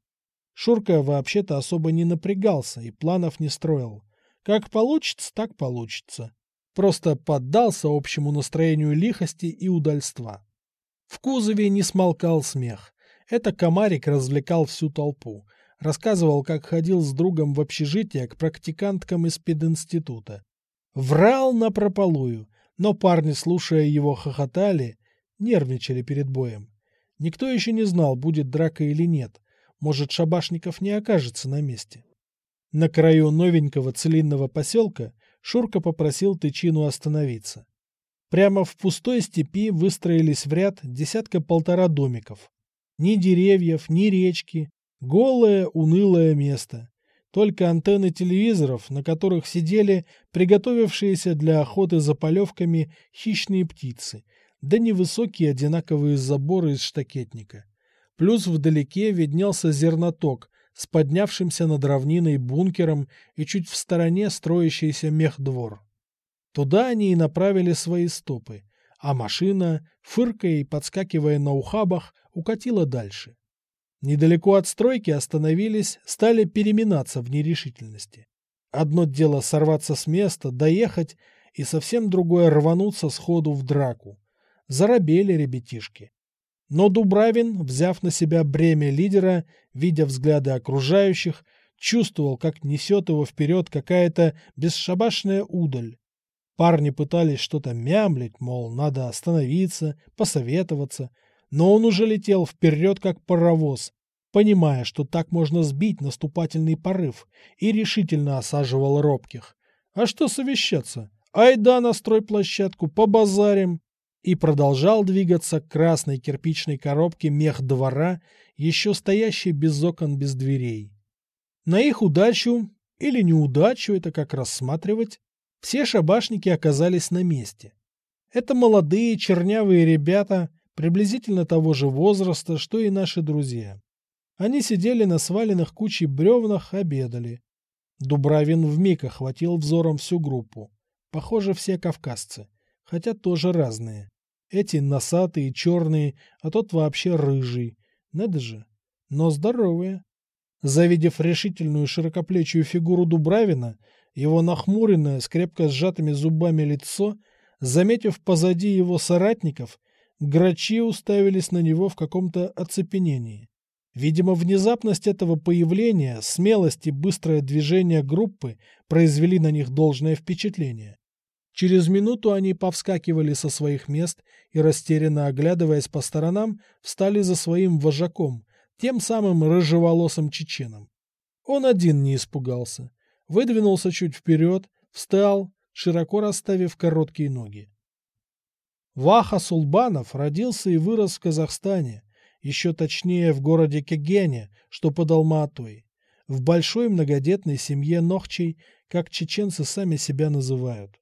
Шурка вообще-то особо не напрягался и планов не строил. Как получится, так получится. Просто поддался общему настроению лихости и удальства. В кузове не смолкал смех. Это комарик развлекал всю толпу. Рассказывал, как ходил с другом в общежитие к практиканткам из пединститута. Врал напропалую, но парни, слушая его, хохотали, нервничали перед боем. Никто еще не знал, будет драка или нет. Может, шабашников не окажется на месте. На краю новенького целинного поселка Шурка попросил Тычину остановиться. Прямо в пустой степи выстроились в ряд десятка-полтора домиков. Ни деревьев, ни речки. Голое, унылое место. Только антенны телевизоров, на которых сидели приготовившиеся для охоты за полевками хищные птицы, да невысокие одинаковые заборы из штакетника. Плюс вдалеке виднелся зерноток с поднявшимся над равниной бункером и чуть в стороне строящийся мехдвор. Туда они и направили свои стопы, а машина, фыркая и подскакивая на ухабах, укатила дальше. Недалеко от стройки остановились, стали переминаться в нерешительности. Одно дело сорваться с места, доехать, и совсем другое рвануться сходу в драку. Заробели ребятишки. Но Дубравин, взяв на себя бремя лидера, видя взгляды окружающих, чувствовал, как несет его вперед какая-то бесшабашная удаль, Парни пытались что-то мямлить, мол, надо остановиться, посоветоваться, но он уже летел вперед, как паровоз, понимая, что так можно сбить наступательный порыв, и решительно осаживал робких. А что совещаться? Айда на стройплощадку, побазарим! И продолжал двигаться к красной кирпичной коробке мех двора, еще стоящей без окон, без дверей. На их удачу, или неудачу, это как рассматривать, все шабашники оказались на месте. Это молодые чернявые ребята, приблизительно того же возраста, что и наши друзья. Они сидели на сваленных кучей бревнах, обедали. Дубравин вмиг охватил взором всю группу. Похоже, все кавказцы, хотя тоже разные. Эти носатые, черные, а тот вообще рыжий. Надо же. Но здоровые. Завидев решительную широкоплечую фигуру Дубравина, его нахмуренное, с сжатыми зубами лицо, заметив позади его соратников, грачи уставились на него в каком-то оцепенении. Видимо, внезапность этого появления, смелость и быстрое движение группы произвели на них должное впечатление. Через минуту они повскакивали со своих мест и, растерянно оглядываясь по сторонам, встали за своим вожаком, тем самым рыжеволосым чеченом. Он один не испугался. Выдвинулся чуть вперед, встал, широко расставив короткие ноги. Ваха Сулбанов родился и вырос в Казахстане, еще точнее в городе Кегене, что под Алматой, в большой многодетной семье Нохчей, как чеченцы сами себя называют.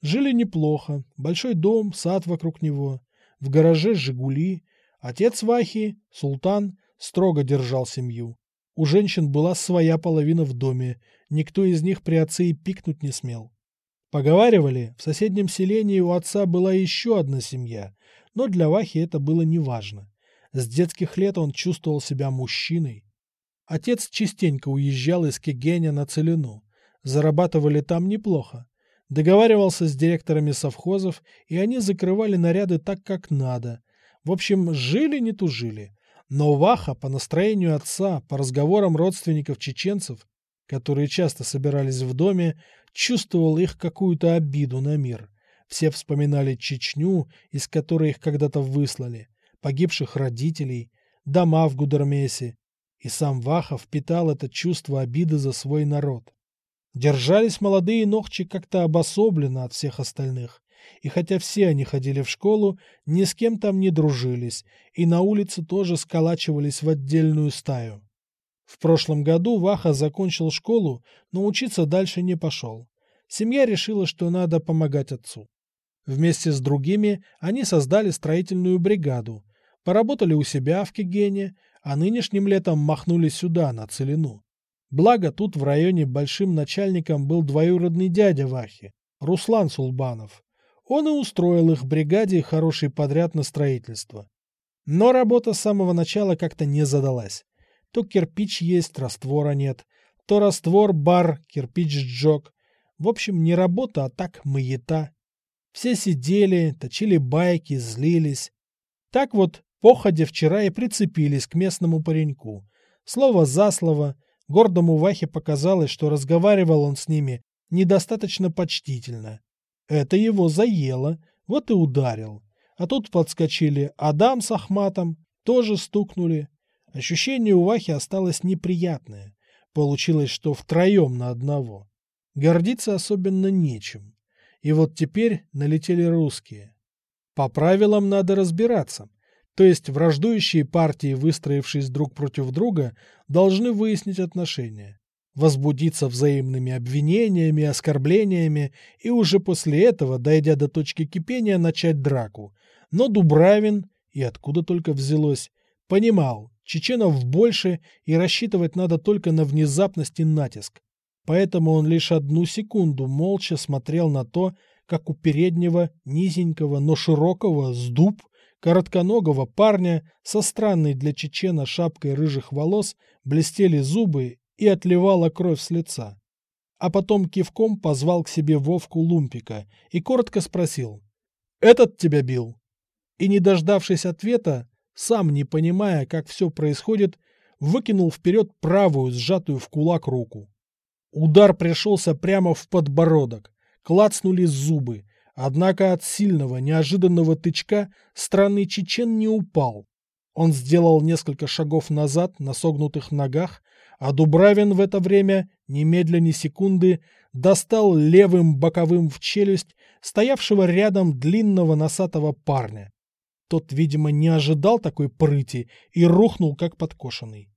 Жили неплохо, большой дом, сад вокруг него, в гараже «Жигули». Отец Вахи, султан, строго держал семью. У женщин была своя половина в доме, никто из них при отце и пикнуть не смел. Поговаривали, в соседнем селении у отца была еще одна семья, но для Вахи это было неважно. С детских лет он чувствовал себя мужчиной. Отец частенько уезжал из Кегеня на Целину. Зарабатывали там неплохо. Договаривался с директорами совхозов, и они закрывали наряды так, как надо. В общем, жили не тужили. Но Ваха, по настроению отца, по разговорам родственников чеченцев, которые часто собирались в доме, чувствовал их какую-то обиду на мир. Все вспоминали Чечню, из которой их когда-то выслали погибших родителей, дома в Гудермесе, и сам Вахов питал это чувство обиды за свой народ. Держались молодые ногчи как-то обособленно от всех остальных, и хотя все они ходили в школу, ни с кем там не дружились, и на улице тоже сколачивались в отдельную стаю. В прошлом году Ваха закончил школу, но учиться дальше не пошел. Семья решила, что надо помогать отцу. Вместе с другими они создали строительную бригаду, Поработали у себя в Кегене, а нынешним летом махнули сюда, на Целину. Благо, тут в районе большим начальником был двоюродный дядя Вахи, Руслан Сулбанов. Он и устроил их бригаде хороший подряд на строительство. Но работа с самого начала как-то не задалась. То кирпич есть, раствора нет. То раствор, бар, кирпич сжег. В общем, не работа, а так маята. Все сидели, точили байки, злились. Так вот, Походе вчера и прицепились к местному пареньку. Слово за слово, гордому Вахе показалось, что разговаривал он с ними недостаточно почтительно. Это его заело, вот и ударил. А тут подскочили Адам с Ахматом, тоже стукнули. Ощущение у Вахи осталось неприятное. Получилось, что втроем на одного. Гордиться особенно нечем. И вот теперь налетели русские. По правилам надо разбираться. То есть враждующие партии, выстроившись друг против друга, должны выяснить отношения, возбудиться взаимными обвинениями, оскорблениями и уже после этого, дойдя до точки кипения, начать драку. Но Дубравин, и откуда только взялось, понимал, чеченов больше и рассчитывать надо только на внезапность и натиск. Поэтому он лишь одну секунду молча смотрел на то, как у переднего, низенького, но широкого, с дуб, коротконогого парня со странной для чечена шапкой рыжих волос блестели зубы и отливала кровь с лица. А потом кивком позвал к себе Вовку Лумпика и коротко спросил «Этот тебя бил?» И, не дождавшись ответа, сам не понимая, как все происходит, выкинул вперед правую, сжатую в кулак руку. Удар пришелся прямо в подбородок, клацнули зубы, Однако от сильного, неожиданного тычка странный чечен не упал. Он сделал несколько шагов назад на согнутых ногах, а Дубравин в это время, немедля ни секунды, достал левым боковым в челюсть стоявшего рядом длинного носатого парня. Тот, видимо, не ожидал такой прыти и рухнул, как подкошенный.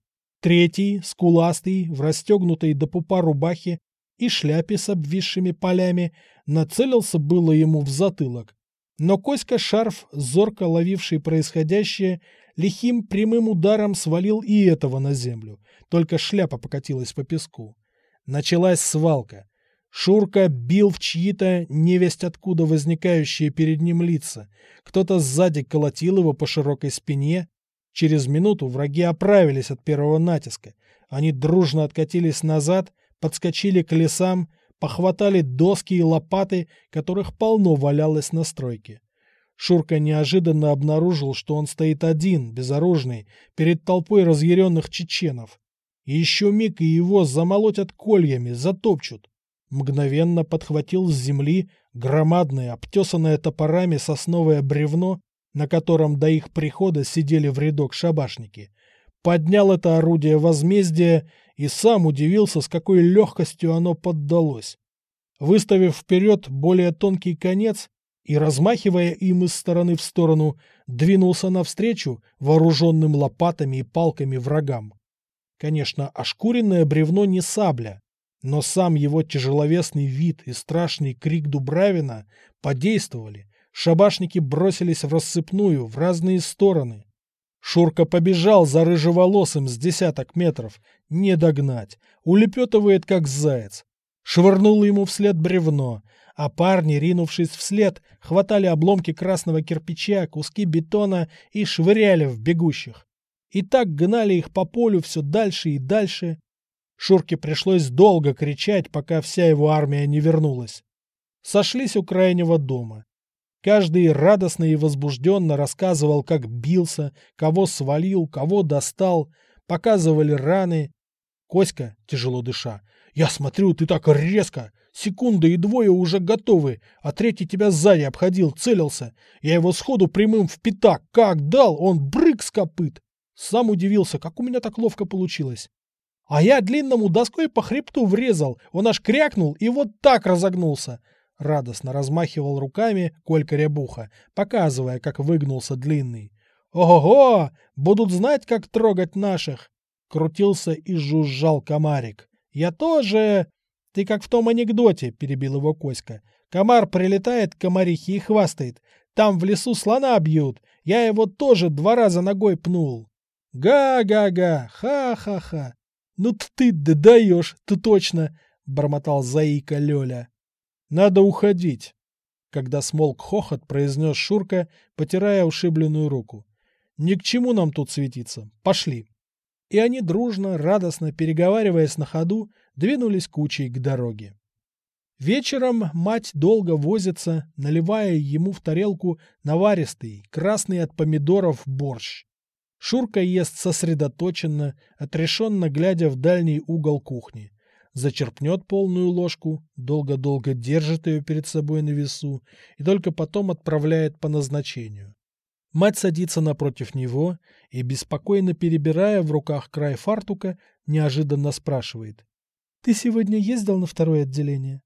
Третий, скуластый, в расстегнутой до пупа рубахе и шляпе с обвисшими полями, нацелился было ему в затылок. Но Коська Шарф, зорко ловивший происходящее, лихим прямым ударом свалил и этого на землю, только шляпа покатилась по песку. Началась свалка. Шурка бил в чьи-то невесть откуда возникающие перед ним лица. Кто-то сзади колотил его по широкой спине. Через минуту враги оправились от первого натиска. Они дружно откатились назад, подскочили к лесам, похватали доски и лопаты, которых полно валялось на стройке. Шурка неожиданно обнаружил, что он стоит один, безоружный, перед толпой разъяренных чеченов. Еще миг и его замолотят кольями, затопчут. Мгновенно подхватил с земли громадное, обтесанное топорами сосновое бревно, на котором до их прихода сидели в рядок шабашники. Поднял это орудие возмездия и сам удивился, с какой легкостью оно поддалось. Выставив вперед более тонкий конец, и, размахивая им из стороны в сторону, двинулся навстречу вооруженным лопатами и палками врагам. Конечно, ошкуренное бревно не сабля, но сам его тяжеловесный вид и страшный крик Дубравина подействовали. Шабашники бросились в рассыпную в разные стороны. Шурка побежал за рыжеволосым с десяток метров. Не догнать. Улепетывает, как заяц. Швырнул ему вслед бревно, а парни, ринувшись вслед, хватали обломки красного кирпича, куски бетона и швыряли в бегущих. И так гнали их по полю все дальше и дальше. Шурке пришлось долго кричать, пока вся его армия не вернулась. Сошлись у крайнего дома. Каждый радостно и возбужденно рассказывал, как бился, кого свалил, кого достал, показывали раны. Коська, тяжело дыша, «Я смотрю, ты так резко! Секунда и двое уже готовы, а третий тебя сзади обходил, целился. Я его сходу прямым в пятак как дал, он брык с копыт. Сам удивился, как у меня так ловко получилось. А я длинному доской по хребту врезал, он аж крякнул и вот так разогнулся. Радостно размахивал руками Колька Рябуха, показывая, как выгнулся длинный. «Ого-го! Будут знать, как трогать наших!» Крутился и жужжал комарик. «Я тоже...» «Ты как в том анекдоте», — перебил его Коська. «Комар прилетает к комарихе и хвастает. Там в лесу слона бьют. Я его тоже два раза ногой пнул». «Га-га-га! Ха-ха-ха! Ну ты да даешь, ты точно!» — бормотал заика Лёля. «Надо уходить!» Когда смолк хохот, произнес Шурка, потирая ушибленную руку. «Ни к чему нам тут светиться. Пошли!» И они дружно, радостно, переговариваясь на ходу, двинулись кучей к дороге. Вечером мать долго возится, наливая ему в тарелку наваристый, красный от помидоров борщ. Шурка ест сосредоточенно, отрешенно глядя в дальний угол кухни. Зачерпнет полную ложку, долго-долго держит ее перед собой на весу и только потом отправляет по назначению. Мать садится напротив него и, беспокойно перебирая в руках край фартука, неожиданно спрашивает. Ты сегодня ездил на второе отделение?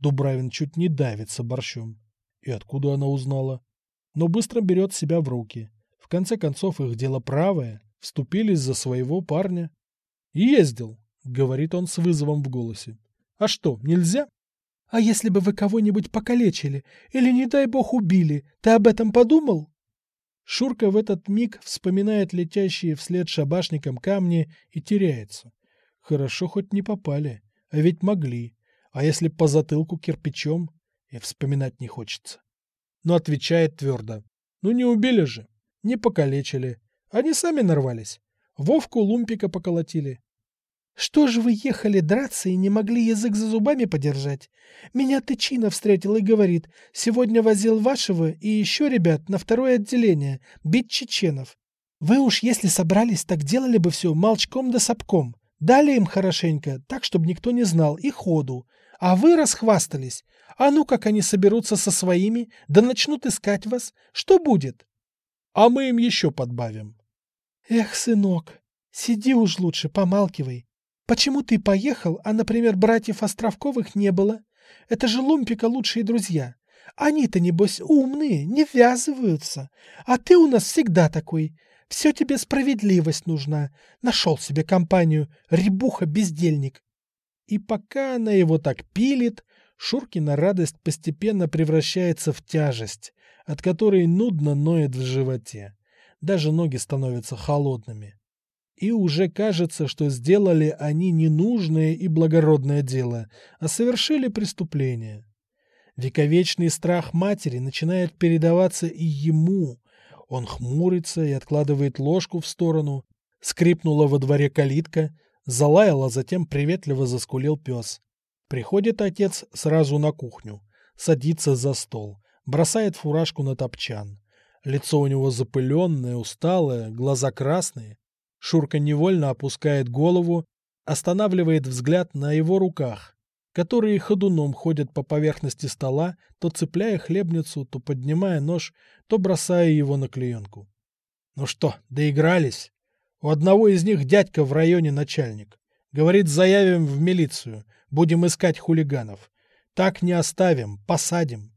Дубравин чуть не давится борщом. И откуда она узнала? Но быстро берет себя в руки. В конце концов, их дело правое. Вступились за своего парня. «Ездил», — говорит он с вызовом в голосе. «А что, нельзя?» «А если бы вы кого-нибудь покалечили или, не дай бог, убили, ты об этом подумал?» Шурка в этот миг вспоминает летящие вслед шабашникам камни и теряется. Хорошо хоть не попали, а ведь могли. А если по затылку кирпичом, и вспоминать не хочется. Но отвечает твердо. Ну не убили же, не покалечили. Они сами нарвались. Вовку лумпика поколотили. Что же вы ехали драться и не могли язык за зубами подержать? Меня Тычина встретил и говорит, сегодня возил вашего и еще ребят на второе отделение, бить чеченов. Вы уж если собрались, так делали бы все молчком да сапком. Дали им хорошенько, так, чтобы никто не знал, и ходу. А вы расхвастались. А ну, как они соберутся со своими, да начнут искать вас, что будет? А мы им еще подбавим. Эх, сынок, сиди уж лучше, помалкивай. Почему ты поехал, а, например, братьев Островковых не было? Это же Лумпика лучшие друзья. Они-то, небось, умные, не ввязываются. А ты у нас всегда такой. Все тебе справедливость нужна. Нашел себе компанию, ребуха-бездельник. И пока она его так пилит, Шуркина радость постепенно превращается в тяжесть, от которой нудно ноет в животе. Даже ноги становятся холодными. И уже кажется, что сделали они ненужное и благородное дело, а совершили преступление. Вековечный страх матери начинает передаваться и ему, он хмурится и откладывает ложку в сторону. Скрипнула во дворе калитка, залаял, а затем приветливо заскулил пес. Приходит отец сразу на кухню, садится за стол, бросает фуражку на топчан. Лицо у него запыленное, усталое, глаза красные. Шурка невольно опускает голову, останавливает взгляд на его руках, которые ходуном ходят по поверхности стола, то цепляя хлебницу, то поднимая нож, то бросая его на клеенку. Ну что, доигрались? У одного из них дядька в районе начальник. Говорит, заявим в милицию, будем искать хулиганов. Так не оставим, посадим.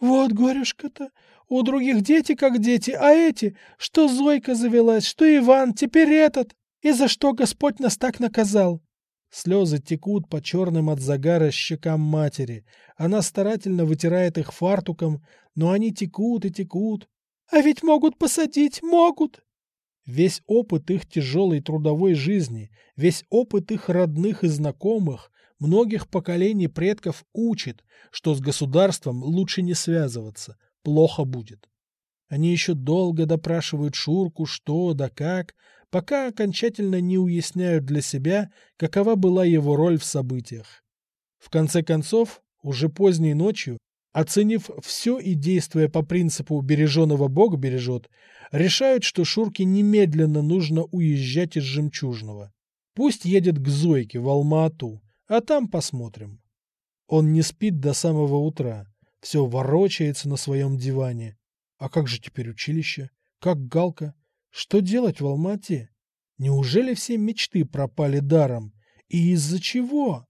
Вот горюшка-то, у других дети как дети, а эти, что Зойка завелась, что Иван, теперь этот. И за что Господь нас так наказал? Слезы текут по черным от загара щекам матери. Она старательно вытирает их фартуком, но они текут и текут. А ведь могут посадить, могут. Весь опыт их тяжелой трудовой жизни, весь опыт их родных и знакомых, многих поколений предков учит, что с государством лучше не связываться, плохо будет. Они еще долго допрашивают Шурку, что да как, пока окончательно не уясняют для себя, какова была его роль в событиях. В конце концов, уже поздней ночью, оценив все и действуя по принципу «береженого Бог бережет», решают, что Шурке немедленно нужно уезжать из Жемчужного. Пусть едет к Зойке в Алма-Ату, а там посмотрим. Он не спит до самого утра, все ворочается на своем диване. А как же теперь училище? Как Галка? Что делать в Алмате? Неужели все мечты пропали даром? И из-за чего?